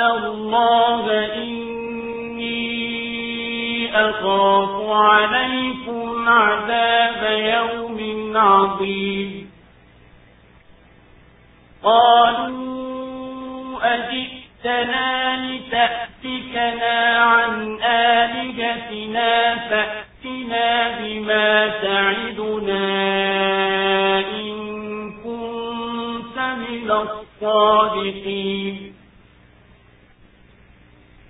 الله إني أخاف عليكم عذاب يوم عظيم قالوا أجئتنا لتأتكنا عن آلهتنا فأتنا بما تعدنا إن كنت من الصادقين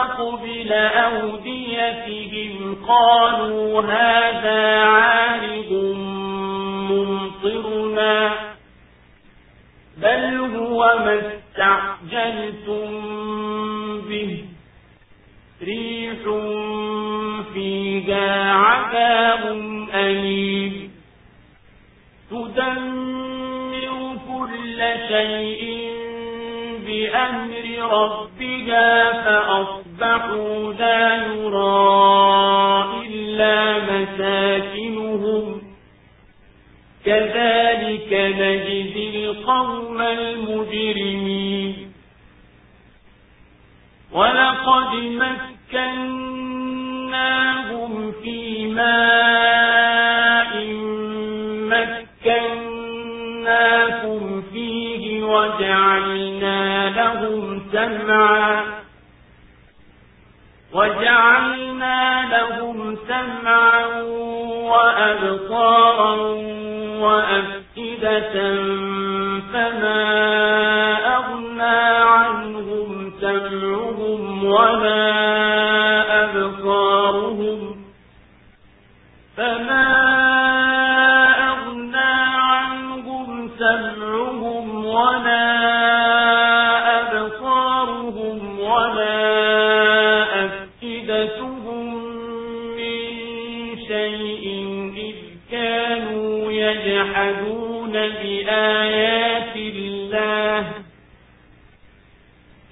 مستقبل أوديتهم قالوا هذا عارض ممطرنا. بل هو ما استعجلتم به. ريح فيها عذاب أليم. تدمر كل شيء بأمر ربها فأصبحوا لا يرى إلا مساكنهم. كذلك نجزي القوم المجرمين. ولقد مكناهم في وجعلنا لهم سمعا. وجعلنا لهم سمعا وأبصارا وأفئدة فما أغنى عنهم سمعهم ولا أبصارهم فما شيء إذ كانوا يجحدون بآيات الله.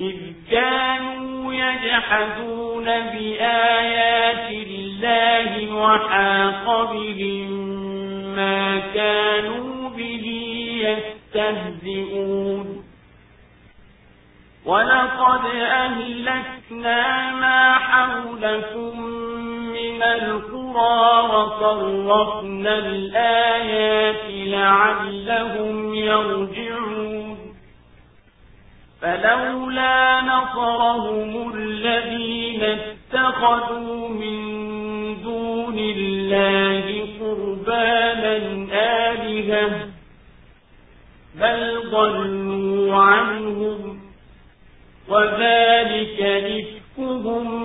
إذ كانوا يجحدون بآيات الله وحاق بهم ما كانوا به يستهزئون. ولقد أهلكنا ما حولكم القرى وصرفنا الآيات لعلهم يرجعون فلولا نصرهم الذين اتخذوا من دون الله قربانا آلهة بل ضلوا عنهم وذلك إفكهم